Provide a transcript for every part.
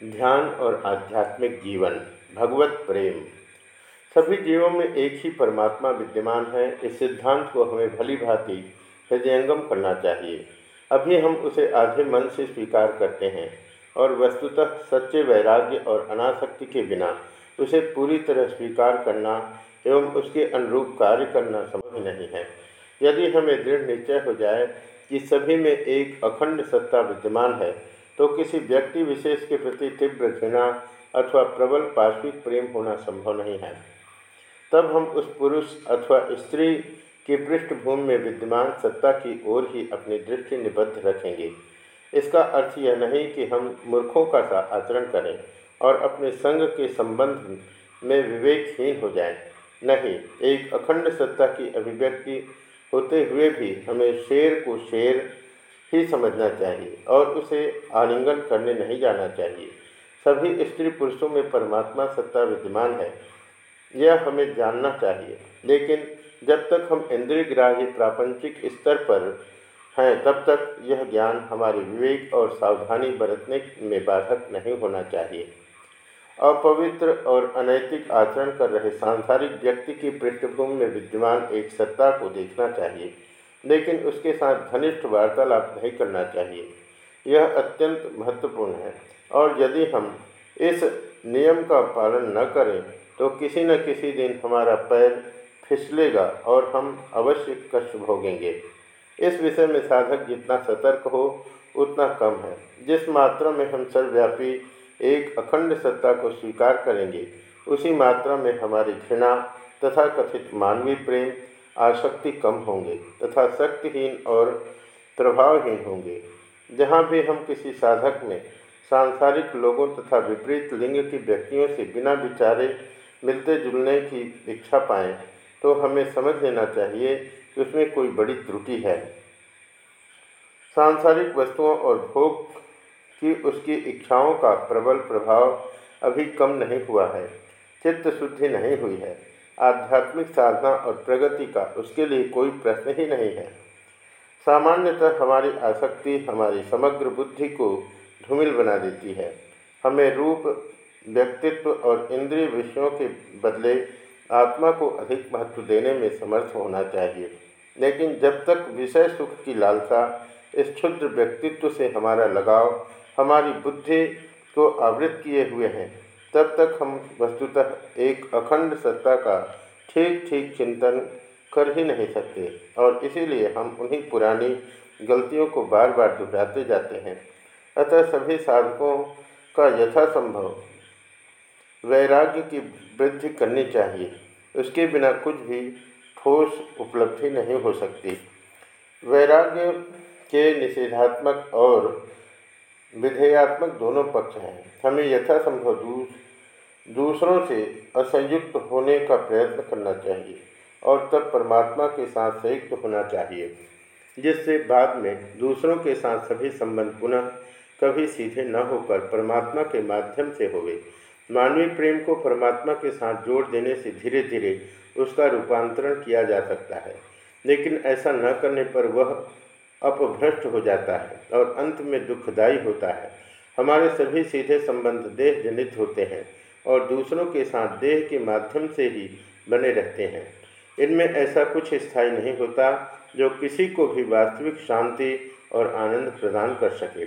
ध्यान और आध्यात्मिक जीवन, भगवत प्रेम। सभी जीवों में एक ही परमात्मा विद्यमान है, इस सिद्धांत को हमें भली भांति हृदयंगम करना चाहिए। अभी हम उसे आधे मन से स्वीकार करते हैं और वस्तुतः सच्चे वैराग्य और अनासक्ति के बिना उसे पूरी तरह स्वीकार करना एवं उसके अनुरूप कार्य करना संभव नहीं है। यदि हमें दृढ़ निश्चय हो जाए कि सभी में एक अखंड सत्ता विद्यमान है तो किसी व्यक्ति विशेष के प्रति तीव्र घृणा अथवा प्रबल पार्श्विक प्रेम होना संभव नहीं है तब हम उस पुरुष अथवा स्त्री की पृष्ठभूमि में विद्यमान सत्ता की ओर ही अपनी दृष्टि निबद्ध रखेंगे इसका अर्थ यह नहीं कि हम मूर्खों का सा आचरण करें और अपने संग के संबंध में विवेकहीन हो जाएँ। नहीं, एक अखंड सत्ता की अभिव्यक्ति होते हुए भी हमें शेर को शेर ही समझना चाहिए और उसे आलिंगन करने नहीं जाना चाहिए। सभी स्त्री पुरुषों में परमात्मा सत्ता विद्यमान है, यह हमें जानना चाहिए। लेकिन जब तक हम इंद्रिय ग्राही प्रापंचिक स्तर पर हैं, तब तक यह ज्ञान हमारे विवेक और सावधानी बरतने में बाधक नहीं होना चाहिए। अपवित्र और अनैतिक आचरण कर रहे सांसारिक व्यक्ति की पृष्ठभूमि में विद्यमान एक सत्ता को देखना चाहिए। लेकिन उसके साथ घनिष्ठ वार्तालाप नहीं करना चाहिए। यह अत्यंत महत्वपूर्ण है। और यदि हम इस नियम का पालन न करें तो किसी न किसी दिन हमारा पैर फिसलेगा और हम अवश्य कष्ट भोगेंगे। इस विषय में साधक जितना सतर्क हो, उतना कम है। जिस मात्रा में हम सर्वव्यापी एक अखंड सत्ता को स्वीकार करेंगे, उसी मात्रा में हमारी घृणा तथा कथित मानवीय प्रेम आसक्ति कम होंगे तथा शक्तिहीन और प्रभावहीन होंगे। जहाँ भी हम किसी साधक में सांसारिक लोगों तथा विपरीत लिंग की व्यक्तियों से बिना विचारे मिलते जुलने की इच्छा पाएँ तो हमें समझ लेना चाहिए कि उसमें कोई बड़ी त्रुटि है। सांसारिक वस्तुओं और भोग की उसकी इच्छाओं का प्रबल प्रभाव अभी कम नहीं हुआ है, चित्त शुद्धि नहीं हुई है। आध्यात्मिक साधना और प्रगति का उसके लिए कोई प्रश्न ही नहीं है। सामान्यतः हमारी आसक्ति हमारी समग्र बुद्धि को धूमिल बना देती है। हमें रूप, व्यक्तित्व और इंद्रिय विषयों के बदले आत्मा को अधिक महत्व देने में समर्थ होना चाहिए। लेकिन जब तक विषय सुख की लालसा, इस क्षुद्र व्यक्तित्व से हमारा लगाव, हमारी बुद्धि को आवृत किए हुए हैं तब तक हम वस्तुतः एक अखंड सत्ता का ठीक ठीक चिंतन कर ही नहीं सकते और इसीलिए हम उन्हीं पुरानी गलतियों को बार बार दोहराते जाते हैं। अतः सभी साधकों का यथासंभव वैराग्य की वृद्धि करनी चाहिए। उसके बिना कुछ भी ठोस उपलब्धि नहीं हो सकती। वैराग्य के निषेधात्मक और विधेयात्मक दोनों पक्ष हैं। हमें यथासंभव दूर दूसरों से असंयुक्त होने का प्रयत्न करना चाहिए और तब परमात्मा के साथ संयुक्त होना चाहिए, जिससे बाद में दूसरों के साथ सभी संबंध पुनः कभी सीधे न होकर परमात्मा के माध्यम से होवे। मानवीय प्रेम को परमात्मा के साथ जोड़ देने से धीरे धीरे उसका रूपांतरण किया जा सकता है, लेकिन ऐसा न करने पर वह अपभ्रष्ट हो जाता है और अंत में दुखदायी होता है। हमारे सभी सीधे संबंध देह जनित होते हैं और दूसरों के साथ देह के माध्यम से ही बने रहते हैं। इनमें ऐसा कुछ स्थायी नहीं होता जो किसी को भी वास्तविक शांति और आनंद प्रदान कर सके।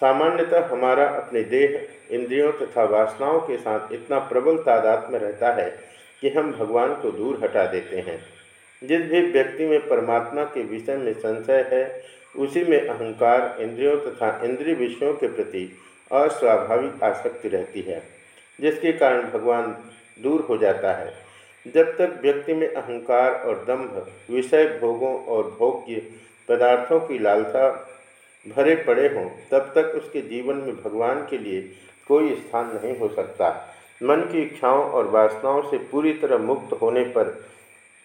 सामान्यतः हमारा अपने देह, इंद्रियों तथा वासनाओं के साथ इतना प्रबल तादाद में रहता है कि हम भगवान को दूर हटा देते हैं। जिस भी व्यक्ति में परमात्मा के विषय में संशय है, उसी में अहंकार इंद्रियों तथा इंद्रिय विषयों के प्रति अस्वाभाविक आसक्ति रहती है, जिसके कारण भगवान दूर हो जाता है। जब तक व्यक्ति में अहंकार और दंभ विषय भोगों और भोग्य पदार्थों की लालसा भरे पड़े हों, तब तक उसके जीवन में भगवान के लिए कोई स्थान नहीं हो सकता। मन की इच्छाओं और वासनाओं से पूरी तरह मुक्त होने पर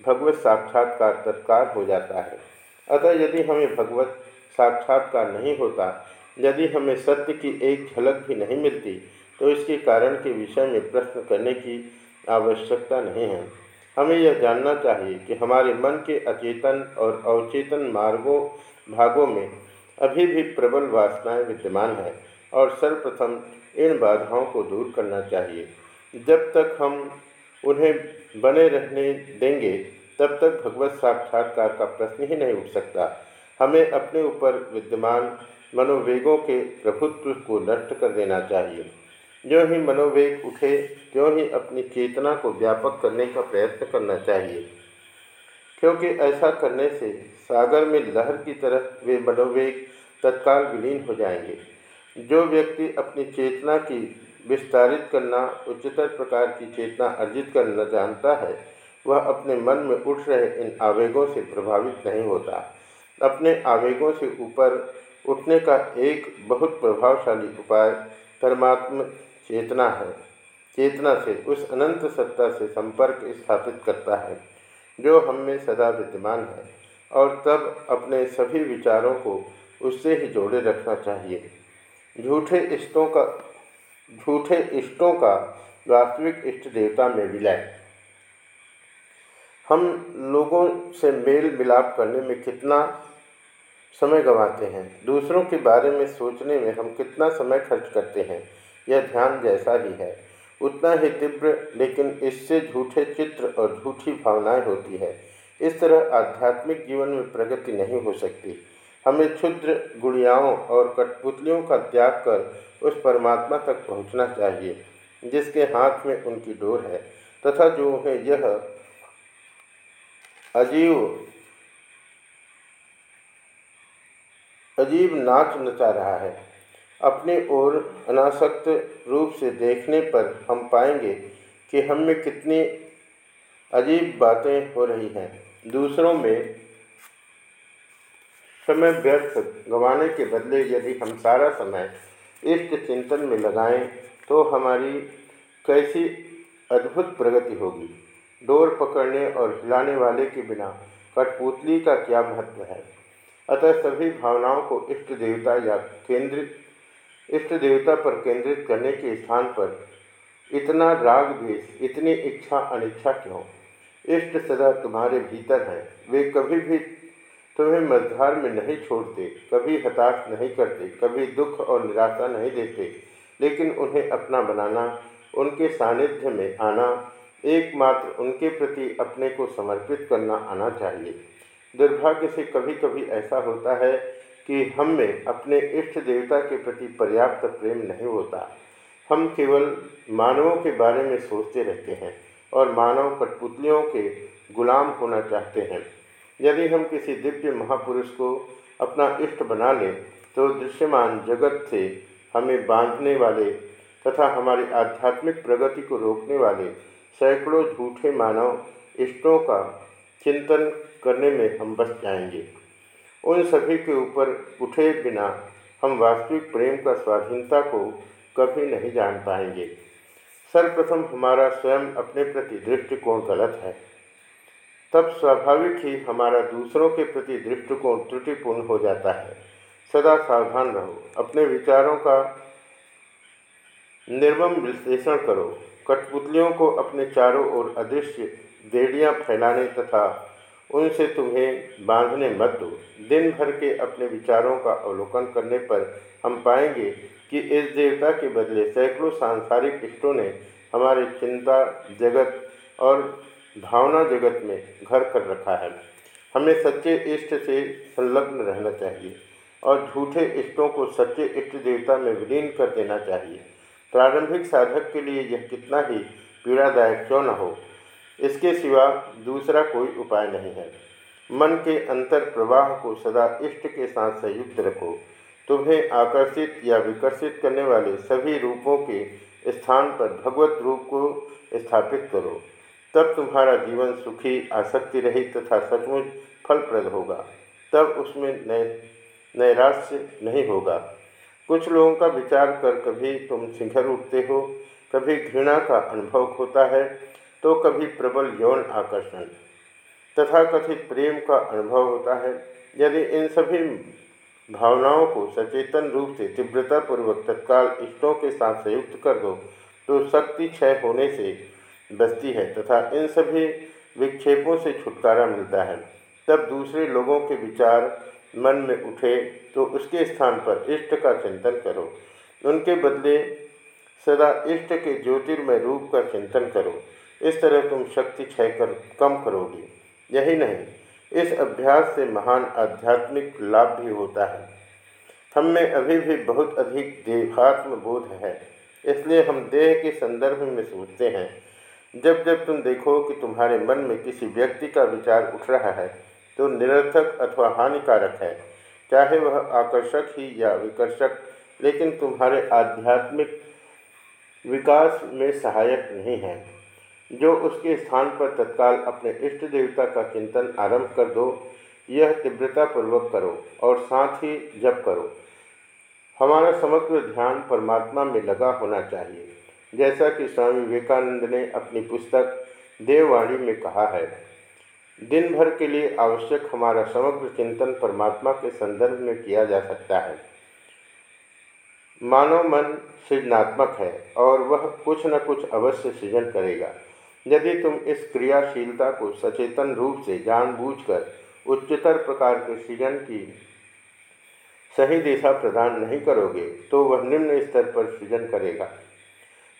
भगवत साक्षात्कार तत्कार हो जाता है। अतः यदि हमें भगवत साक्षात्कार नहीं होता, यदि हमें सत्य की एक झलक भी नहीं मिलती तो इसके कारण के विषय में प्रश्न करने की आवश्यकता नहीं है। हमें यह जानना चाहिए कि हमारे मन के अचेतन और अवचेतन मार्गों, भागों में अभी भी प्रबल वासनाएँ विद्यमान है और सर्वप्रथम इन बाधाओं को दूर करना चाहिए। जब तक हम उन्हें बने रहने देंगे, तब तक भगवत साक्षात्कार का प्रश्न ही नहीं उठ सकता। हमें अपने ऊपर विद्यमान मनोवेगों के प्रभुत्व को नष्ट कर देना चाहिए। जो ही मनोवेग उठे, त्यों ही अपनी चेतना को व्यापक करने का प्रयत्न करना चाहिए। क्योंकि ऐसा करने से सागर में लहर की तरह वे मनोवेग तत्काल विलीन हो जाएँगे। जो व्यक्ति अपनी चेतना की विस्तारित करना, उच्चतर प्रकार की चेतना अर्जित करना जानता है, वह अपने मन में उठ रहे इन आवेगों से प्रभावित नहीं होता। अपने आवेगों से ऊपर उठने का एक बहुत प्रभावशाली उपाय परमात्मा चेतना है। चेतना से उस अनंत सत्ता से संपर्क स्थापित करता है, जो हम में सदा विद्यमान है, और तब अपने सभी विचारों को उससे ही जोड़े रखना चाहिए। झूठे इष्टों का झूठे इष्टों का वास्तविक इष्ट देवता में विलय हम लोगों से मेल मिलाप करने में कितना समय गंवाते हैं, दूसरों के बारे में सोचने में हम कितना समय खर्च करते हैं, यह ध्यान जैसा ही है। उतना ही तीव्र, लेकिन इससे झूठे चित्र और झूठी भावनाएँ होती है। इस तरह आध्यात्मिक जीवन में प्रगति नहीं हो सकती। हमें क्षुद्र गुड़ियाओं और कठपुतलियों का त्याग कर उस परमात्मा तक पहुँचना चाहिए, जिसके हाथ में उनकी डोर है, तथा जो उन्हें यह अजीब अजीब नाच नचा रहा है। अपने ओर अनासक्त रूप से देखने पर हम पाएँगे कि हम में कितनी अजीब बातें हो रही हैं। दूसरों में समय व्यर्थ गंवाने के बदले यदि हम सारा समय इष्ट चिंतन में लगाएँ तो हमारी कैसी अद्भुत प्रगति होगी। डोर पकड़ने और हिलाने वाले के बिना कठपुतली का क्या महत्व है? अतः सभी भावनाओं को इष्ट देवता या केंद्रित, इष्ट देवता पर केंद्रित करने के स्थान पर इतना राग द्वेष, इतनी इच्छा अनिच्छा क्यों? इष्ट सदा तुम्हारे भीतर है। वे कभी भी तुम्हें मझधार में नहीं छोड़ते, कभी हताश नहीं करते, कभी दुख और निराशा नहीं देते, लेकिन उन्हें अपना बनाना, उनके सानिध्य में आना, एकमात्र उनके प्रति अपने को समर्पित करना आना चाहिए। दुर्भाग्य से कभी कभी ऐसा होता है कि हम में अपने इष्ट देवता के प्रति पर्याप्त प्रेम नहीं होता। हम केवल मानवों के बारे में सोचते रहते हैं और मानव कठपुतलियों के गुलाम होना चाहते हैं। यदि हम किसी दिव्य महापुरुष को अपना इष्ट बना लें तो दृश्यमान जगत से हमें बांधने वाले तथा हमारी आध्यात्मिक प्रगति को रोकने वाले सैकड़ों झूठे मानव इष्टों का चिंतन करने में हम बच जाएँगे। उन सभी के ऊपर उठे बिना हम वास्तविक प्रेम का स्वाधीनता को कभी नहीं जान पाएँगे। सर्वप्रथम हमारा स्वयं अपने प्रति दृष्टिकोण गलत है। तब स्वाभाविक ही हमारा दूसरों के प्रति दृष्टिकोण त्रुटिपूर्ण हो जाता है। सदा सावधान रहो। अपने विचारों का निर्मम विश्लेषण करो। कठपुतलियों को अपने चारों ओर अदृश्य देड़ियाँ फैलाने तथा उनसे तुम्हें बांधने मत दो। दिन भर के अपने विचारों का अवलोकन करने पर हम पाएँगे कि इस देवता के बदले सैकड़ों सांसारिक इष्टों ने हमारी चिंता, जगत और भावना जगत में घर कर रखा है। हमें सच्चे इष्ट से संलग्न रहना चाहिए और झूठे इष्टों को सच्चे इष्ट देवता में विलीन कर देना चाहिए। प्रारंभिक साधक के लिए यह कितना ही पीड़ादायक क्यों न हो, इसके सिवा दूसरा कोई उपाय नहीं है। मन के अंतर प्रवाह को सदा इष्ट के साथ संयुक्त रखो। तुम्हें आकर्षित या विकर्षित करने वाले सभी रूपों के स्थान पर भगवत रूप को स्थापित करो। तब तुम्हारा जीवन सुखी, आसक्ति रहित तथा सचमुच फलप्रद होगा। तब उसमें नए नैराश्य नहीं होगा। कुछ लोगों का विचार कर कभी तुम सिंघर उठते हो, कभी घृणा का अनुभव होता है तो कभी प्रबल यौन आकर्षण तथा कथित प्रेम का अनुभव होता है। यदि इन सभी भावनाओं को सचेतन रूप से, तीव्रतापूर्वक तत्काल इष्टों के साथ संयुक्त कर दो तो शक्ति क्षय होने से बसती है तथा इन सभी विक्षेपों से छुटकारा मिलता है। तब दूसरे लोगों के विचार मन में उठे तो उसके स्थान पर इष्ट का चिंतन करो। उनके बदले सदा इष्ट के ज्योतिर्मय रूप का चिंतन करो। इस तरह तुम शक्ति क्षय कर, कम करोगी। यही नहीं, इस अभ्यास से महान आध्यात्मिक लाभ भी होता है। हम में अभी भी बहुत अधिक देहात्म बोध है, इसलिए हम देह के संदर्भ में सोचते हैं। जब जब तुम देखो कि तुम्हारे मन में किसी व्यक्ति का विचार उठ रहा है तो निरर्थक अथवा हानिकारक है। चाहे वह आकर्षक ही या विकर्षक, लेकिन तुम्हारे आध्यात्मिक विकास में सहायक नहीं है। जो उसके स्थान पर तत्काल अपने इष्ट देवता का चिंतन आरंभ कर दो, यह तीव्रतापूर्वक करो और साथ ही जप करो। हमारा समग्र ध्यान परमात्मा में लगा होना चाहिए। जैसा कि स्वामी विवेकानंद ने अपनी पुस्तक देववाणी में कहा है दिन भर के लिए आवश्यक हमारा समग्र चिंतन परमात्मा के संदर्भ में किया जा सकता है। मानव मन सृजनात्मक है और वह कुछ न कुछ अवश्य सृजन करेगा। यदि तुम इस क्रियाशीलता को सचेतन रूप से जानबूझकर उच्चतर प्रकार के सृजन की सही दिशा प्रदान नहीं करोगे तो वह निम्न स्तर पर सृजन करेगा।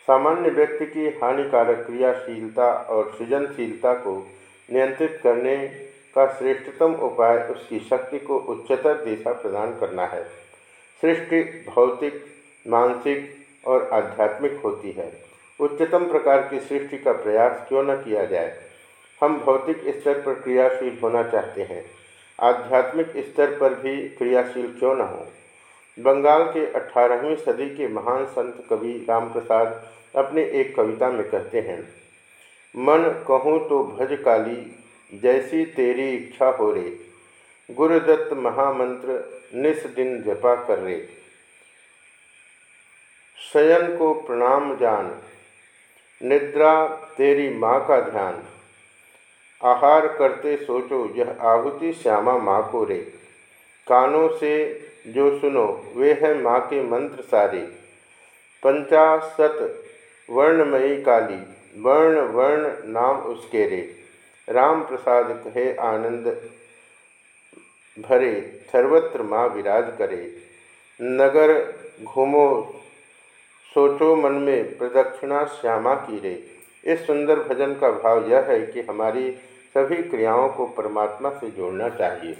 सामान्य व्यक्ति की हानिकारक क्रियाशीलता और सृजनशीलता को नियंत्रित करने का श्रेष्ठतम उपाय उसकी शक्ति को उच्चतर दिशा प्रदान करना है। सृष्टि भौतिक, मानसिक और आध्यात्मिक होती है। उच्चतम प्रकार की सृष्टि का प्रयास क्यों न किया जाए? हम भौतिक स्तर पर क्रियाशील होना चाहते हैं। आध्यात्मिक स्तर पर भी क्रियाशील क्यों न हो? बंगाल के 18वीं सदी के महान संत कवि रामप्रसाद अपने एक कविता में कहते हैं, मन कहूँ तो भज काली, जैसी तेरी इच्छा हो रे। गुरुदत्त महामंत्र, निस दिन जपा कर रे। शयन को प्रणाम जान, निद्रा तेरी माँ का ध्यान। आहार करते सोचो, यह आहुति श्यामा माँ को रे। कानों से जो सुनो, वे हैं माँ के मंत्र सारे। पंचाशत वर्णमयी काली, वर्ण वर्ण नाम उसके रे। राम प्रसाद कहे, आनंद भरे, सर्वत्र माँ विराज करे। नगर घूमो, सोचो मन में प्रदक्षिणा श्यामा की रे। इस सुंदर भजन का भाव यह है कि हमारी सभी क्रियाओं को परमात्मा से जोड़ना चाहिए।